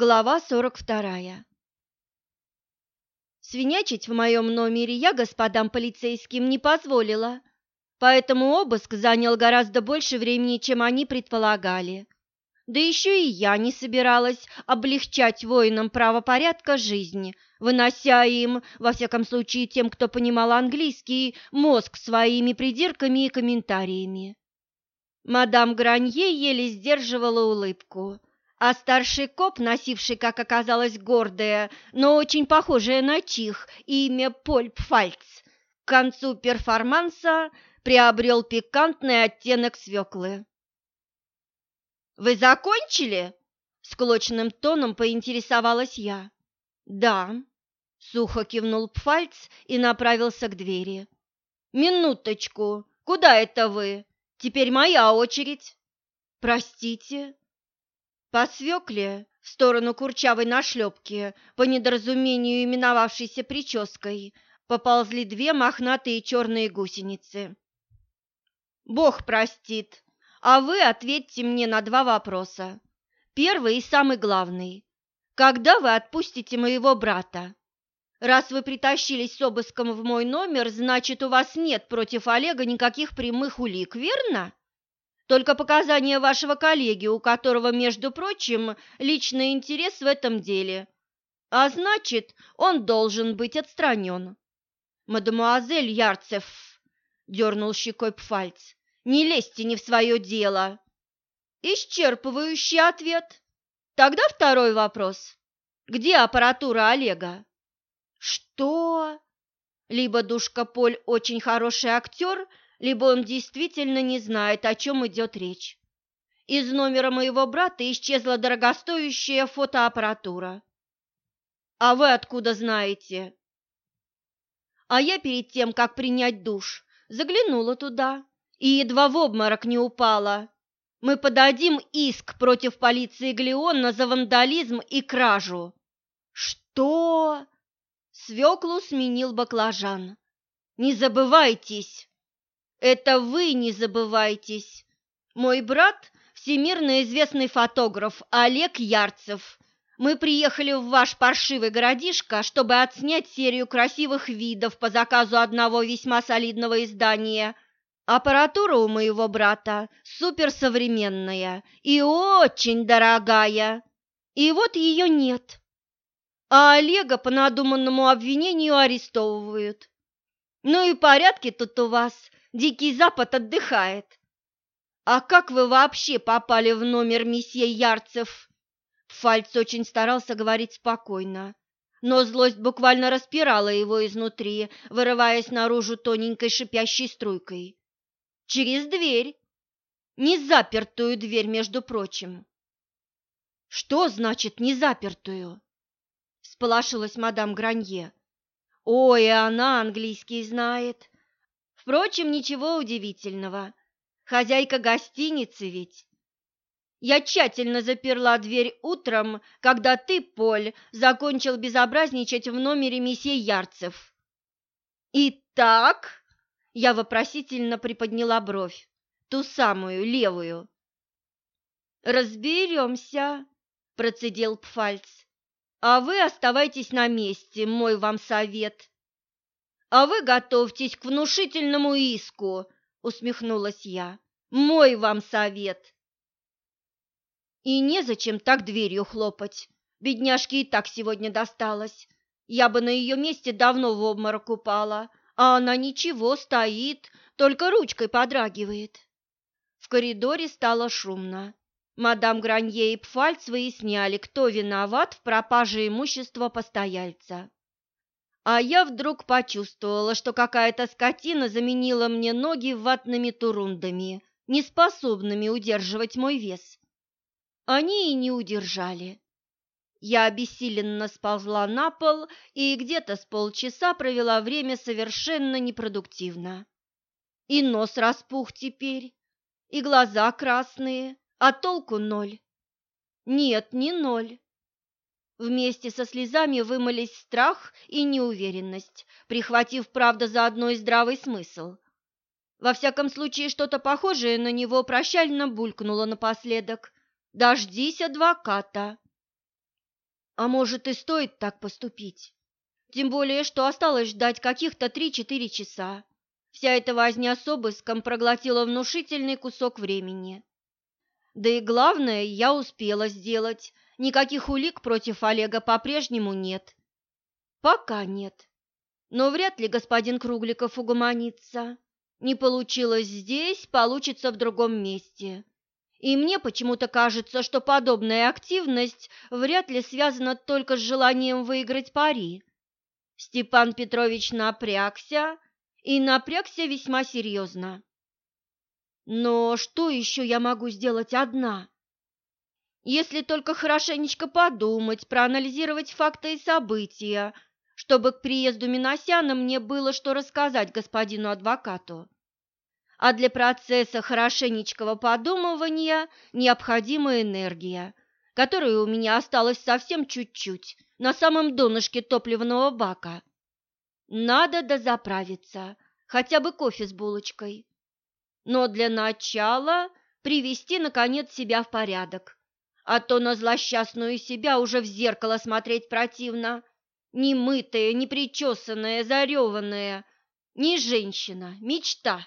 Глава сорок вторая. Свинячить в моем номере я господам полицейским не позволила, поэтому обыск занял гораздо больше времени, чем они предполагали. Да еще и я не собиралась облегчать воинам правопорядка жизнь, вынося им, во всяком случае тем, кто понимал английский, мозг своими придирками и комментариями. Мадам Гранье еле сдерживала улыбку а старший коп, носивший, как оказалось, гордое, но очень похожее на чих, имя Поль Пфальц, к концу перформанса приобрел пикантный оттенок свеклы. «Вы закончили?» – склочным тоном поинтересовалась я. «Да», – сухо кивнул Пфальц и направился к двери. «Минуточку, куда это вы? Теперь моя очередь». «Простите», по свекле в сторону курчавой нашлепки, по недоразумению именовавшейся прической, поползли две мохнатые черные гусеницы. «Бог простит, а вы ответьте мне на два вопроса. Первый и самый главный. Когда вы отпустите моего брата? Раз вы притащились с обыском в мой номер, значит, у вас нет против Олега никаких прямых улик, верно?» Только показания вашего коллеги, у которого, между прочим, личный интерес в этом деле. А значит, он должен быть отстранен. Мадемуазель Ярцев, дернул щекой Пфальц, не лезьте не в свое дело. Исчерпывающий ответ. Тогда второй вопрос. Где аппаратура Олега? Что? Либо Душка Поль очень хороший актер, либо он действительно не знает, о чем идет речь. Из номера моего брата исчезла дорогостоящая фотоаппаратура. А вы откуда знаете? А я перед тем, как принять душ, заглянула туда и едва в обморок не упала. Мы подадим иск против полиции Глеона за вандализм и кражу. Что? Свеклу сменил баклажан. Не забывайтесь, это вы не забывайтесь. Мой брат – всемирно известный фотограф Олег Ярцев. Мы приехали в ваш паршивый городишко, чтобы отснять серию красивых видов по заказу одного весьма солидного издания. Аппаратура у моего брата суперсовременная и очень дорогая. И вот ее нет. А Олега по надуманному обвинению арестовывают. Ну и порядки тут у вас – Дикий Запад отдыхает. А как вы вообще попали в номер месье Ярцев? Фальц очень старался говорить спокойно, но злость буквально распирала его изнутри, вырываясь наружу тоненькой шипящей струйкой. Через дверь. Не запертую дверь, между прочим. Что значит не запертую? Всполошилась мадам Гранье. Ой, она английский знает. Впрочем, ничего удивительного. Хозяйка гостиницы ведь. Я тщательно заперла дверь утром, когда ты, Поль, закончил безобразничать в номере месье Ярцев. «Итак?» – я вопросительно приподняла бровь, ту самую, левую. «Разберемся», – процедил Пфальц. «А вы оставайтесь на месте, мой вам совет. «А вы готовьтесь к внушительному иску», — усмехнулась я. «Мой вам совет». И незачем так дверью хлопать. Бедняжке и так сегодня досталось. Я бы на ее месте давно в обморок упала, а она ничего, стоит, только ручкой подрагивает. В коридоре стало шумно. Мадам Гранье и Пфальц выясняли, кто виноват в пропаже имущества постояльца. А я вдруг почувствовала, что какая-то скотина заменила мне ноги ватными турундами, неспособными удерживать мой вес. Они и не удержали. Я обессиленно сползла на пол и где-то с полчаса провела время совершенно непродуктивно. И нос распух теперь, и глаза красные, а толку ноль. Нет, не ноль. Вместе со слезами вымылись страх и неуверенность, прихватив, правда, заодно и здравый смысл. Во всяком случае, что-то похожее на него прощально булькнуло напоследок. «Дождись адвоката!» А может и стоит так поступить? Тем более, что осталось ждать каких-то три-четыре часа. Вся эта возня с обыском проглотила внушительный кусок времени. Да и главное, я успела сделать. Никаких улик против Олега по-прежнему нет. Пока нет. Но вряд ли господин Кругликов угомонится. Не получилось здесь, получится в другом месте. И мне почему-то кажется, что подобная активность вряд ли связана только с желанием выиграть пари. Степан Петрович напрягся, и напрягся весьма серьезно. Но что еще я могу сделать одна? Если только хорошенечко подумать, проанализировать факты и события, чтобы к приезду Миносяна мне было что рассказать господину адвокату. А для процесса хорошенечкого подумывания необходима энергия, которой у меня осталось совсем чуть-чуть, на самом донышке топливного бака. Надо дозаправиться, хотя бы кофе с булочкой. Но для начала привести, наконец, себя в порядок. А то на злосчастную себя уже в зеркало смотреть противно. Не мытая, не причесанная, зареванная. Не женщина, мечта.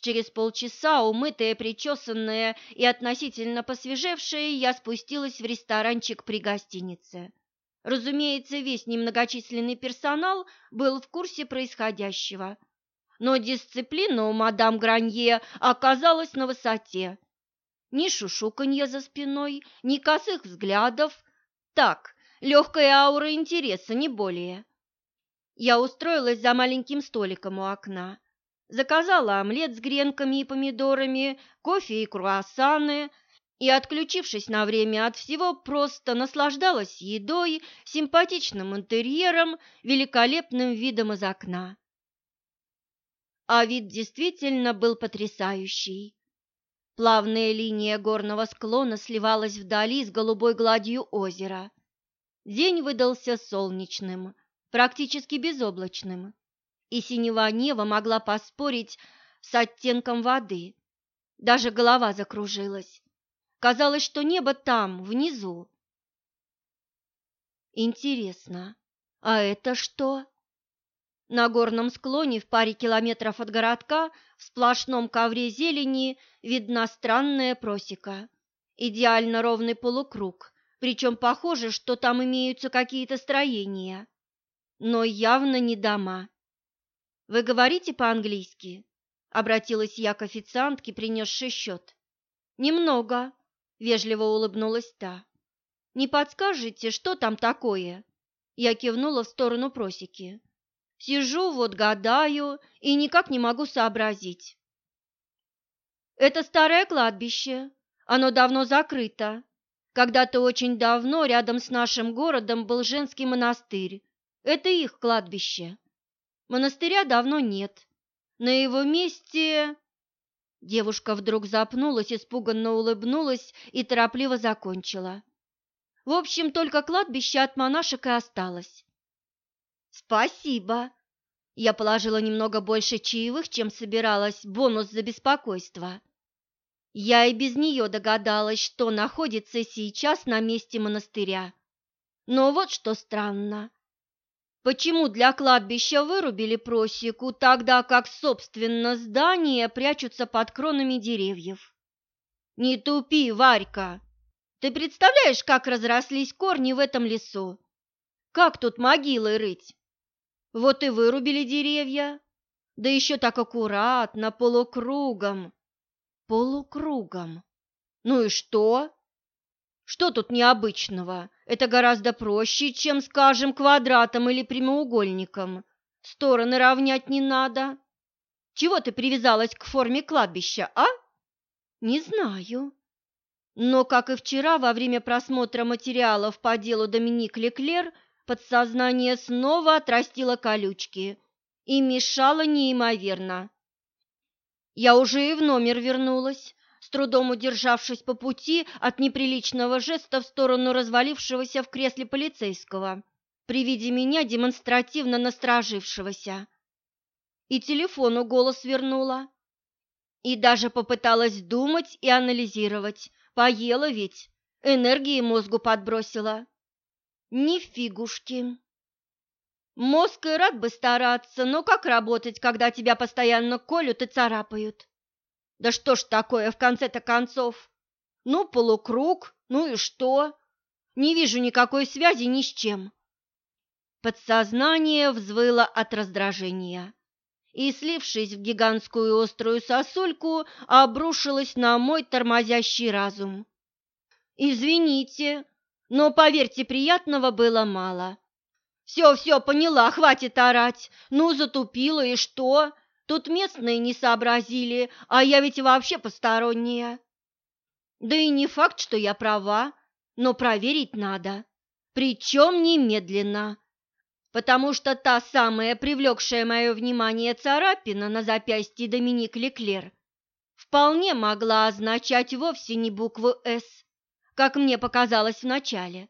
Через полчаса, умытая, причесанная и относительно посвежевшая, я спустилась в ресторанчик при гостинице. Разумеется, весь немногочисленный персонал был в курсе происходящего, но дисциплина у мадам Гранье оказалась на высоте. Ни шушуканья за спиной, ни косых взглядов. Так, легкая аура интереса, не более. Я устроилась за маленьким столиком у окна. Заказала омлет с гренками и помидорами, кофе и круассаны – и, отключившись на время от всего, просто наслаждалась едой, симпатичным интерьером, великолепным видом из окна. А вид действительно был потрясающий. Плавная линия горного склона сливалась вдали с голубой гладью озера. День выдался солнечным, практически безоблачным, и синева неба могла поспорить с оттенком воды. Даже голова закружилась. Казалось, что небо там, внизу. Интересно, а это что? На горном склоне в паре километров от городка в сплошном ковре зелени видна странная просека. Идеально ровный полукруг, причем похоже, что там имеются какие-то строения. Но явно не дома. «Вы говорите по-английски?» — обратилась я к официантке, принесшей счет. «Немного», Вежливо улыбнулась та. «Не подскажете, что там такое?» Я кивнула в сторону просеки. «Сижу, вот гадаю, и никак не могу сообразить». «Это старое кладбище. Оно давно закрыто. Когда-то очень давно рядом с нашим городом был женский монастырь. Это их кладбище. Монастыря давно нет. На его месте Девушка вдруг запнулась, испуганно улыбнулась и торопливо закончила. В общем, только кладбище от монашек и осталось. Спасибо. Я положила немного больше чаевых, чем собиралась, бонус за беспокойство. Я и без нее догадалась, что находится сейчас на месте монастыря. Но вот что странно. Почему для кладбища вырубили просеку, тогда как, собственно, здания прячутся под кронами деревьев? Не тупи, Варька! Ты представляешь, как разрослись корни в этом лесу? Как тут могилы рыть? Вот и вырубили деревья, да еще так аккуратно, полукругом. Полукругом. Ну и что? Что тут необычного? Это гораздо проще, чем, скажем, квадратом или прямоугольником. Стороны равнять не надо. Чего ты привязалась к форме кладбища, а? Не знаю. Но, как и вчера, во время просмотра материалов по делу Доминик Леклер, подсознание снова отрастило колючки и мешало неимоверно. Я уже и в номер вернулась, трудом удержавшись по пути от неприличного жеста в сторону развалившегося в кресле полицейского, при виде меня демонстративно насторожившегося. И телефону голос вернула. И даже попыталась думать и анализировать. Поела ведь, энергии мозгу подбросила. Ни фигушки. Мозг и рад бы стараться, но как работать, когда тебя постоянно колют и царапают? Да что ж такое в конце-то концов? Ну, полукруг, ну и что? Не вижу никакой связи ни с чем. Подсознание взвыло от раздражения и, слившись в гигантскую острую сосульку, обрушилось на мой тормозящий разум. «Извините, но, поверьте, приятного было мало. Все, все, поняла, хватит орать. Ну, затупила, и что? Тут местные не сообразили, а я ведь вообще посторонняя. Да и не факт, что я права, но проверить надо. Причем немедленно. Потому что та самая привлекшая мое внимание царапина на запястье Доминик Леклер вполне могла означать вовсе не букву «С», как мне показалось вначале.